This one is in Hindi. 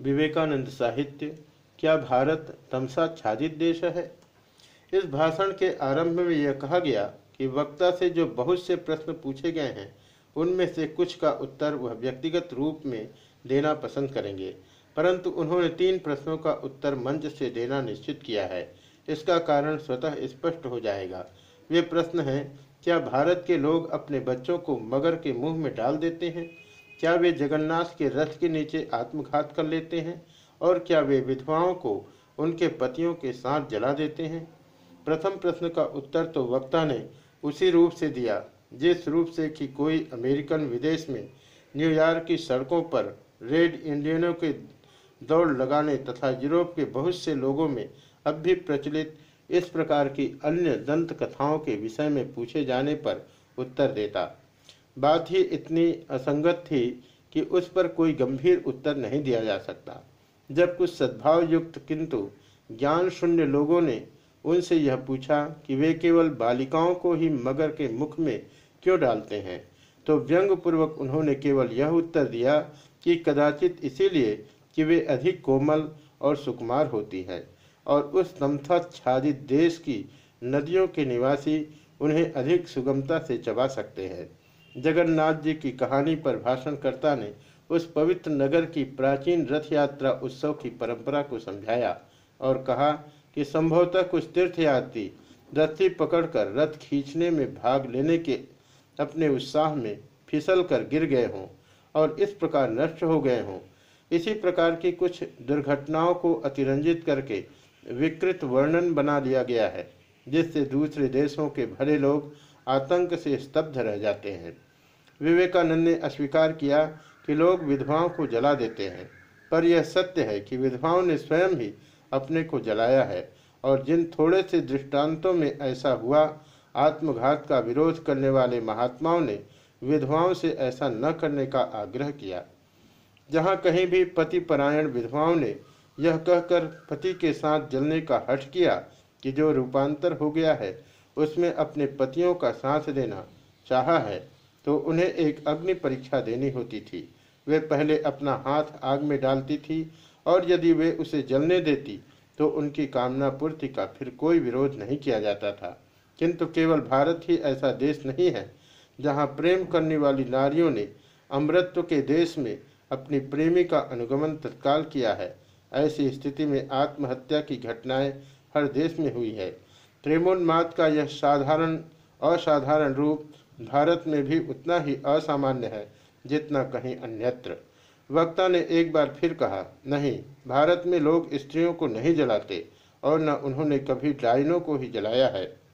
विवेकानंद साहित्य, क्या भारत तमसाच्छादित देश है? इस भाषण के आरंभ में यह कहा गया कि वक्ता से जो बहुत से प्रश्न पूछे गए हैं, उनमें से कुछ का उत्तर वह व्यक्तिगत रूप में देना पसंद करेंगे। परंतु उन्होंने तीन प्रश्नों का उत्तर मंच से देना निश्चित किया है। इसका कारण स्वतः स्पष्ट हो जाएगा। वे प्रश्न हैं, क्या भारत के लोग अपने बच्चों को मगर के मुँह में डाल देते हैं? क्या वे जगन्नाथ के रथ के नीचे आत्मघात कर लेते हैं? और क्या वे विधवाओं को उनके पतियों के साथ जला देते हैं? प्रथम प्रश्न का उत्तर तो वक्ता ने उसी रूप से दिया, जिस रूप से कि कोई अमेरिकन विदेश में न्यूयॉर्क की सड़कों पर रेड इंडियनों के दौड़ लगाने तथा यूरोप के बहुत से लोगों में अब भी प्रचलित इस प्रकार की अन्य दंत कथाओं के विषय में पूछे जाने पर उत्तर देता। बात ही इतनी असंगत थी कि उस पर कोई गंभीर उत्तर नहीं दिया जा सकता। जब कुछ सद्भाव युक्त किंतु ज्ञान शून्य लोगों ने उनसे यह पूछा कि वे केवल बालिकाओं को ही मगर के मुख में क्यों डालते हैं तो व्यंग पूर्वक उन्होंने केवल यह उत्तर दिया कि कदाचित इसीलिए कि वे अधिक कोमल और सुकुमार होती हैं और उस छादित देश की नदियों के निवासी उन्हें अधिक सुगमता से चबा सकते हैं। जगन्नाथ जी की कहानी पर भाषणकर्ता ने उस पवित्र नगर की प्राचीन रथ यात्रा उत्सव की परंपरा को समझाया और कहा कि संभवतः कुछ तीर्थयात्री रथी पकड़कर रथ खींचने में भाग लेने के अपने उत्साह में फिसल कर गिर गए हों और इस प्रकार नष्ट हो गए हों। इसी प्रकार की कुछ दुर्घटनाओं को अतिरंजित करके विकृत वर्णन बना दिया गया है, जिससे दूसरे देशों के भले लोग आतंक से स्तब्ध रह जाते हैं। विवेकानंद ने अस्वीकार किया कि लोग विधवाओं को जला देते हैं। पर यह सत्य है कि विधवाओं ने स्वयं ही अपने को जलाया है और जिन थोड़े से दृष्टांतों में ऐसा हुआ, आत्मघात का विरोध करने वाले महात्माओं ने विधवाओं से ऐसा न करने का आग्रह किया। जहाँ कहीं भी पति परायण विधवाओं ने यह कहकर पति के साथ जलने का हट किया कि जो रूपांतर हो गया है, उसमें अपने पतियों का साथ देना चाहा है तो उन्हें एक अग्नि परीक्षा देनी होती थी। वे पहले अपना हाथ आग में डालती थी और यदि वे उसे जलने देती तो उनकी कामना पूर्ति का फिर कोई विरोध नहीं किया जाता था। किंतु केवल भारत ही ऐसा देश नहीं है, जहाँ प्रेम करने वाली नारियों ने अमृत्व के देश में अपनी प्रेमी का अनुगमन तत्काल किया है। ऐसी स्थिति में आत्महत्या की घटनाएँ हर देश में हुई है। प्रेमोन्माद का यह साधारण, असाधारण रूप भारत में भी उतना ही असामान्य है, जितना कहीं अन्यत्र। वक्ता ने एक बार फिर कहा, नहीं, भारत में लोग स्त्रियों को नहीं जलाते, और न उन्होंने कभी डाइनों को ही जलाया है।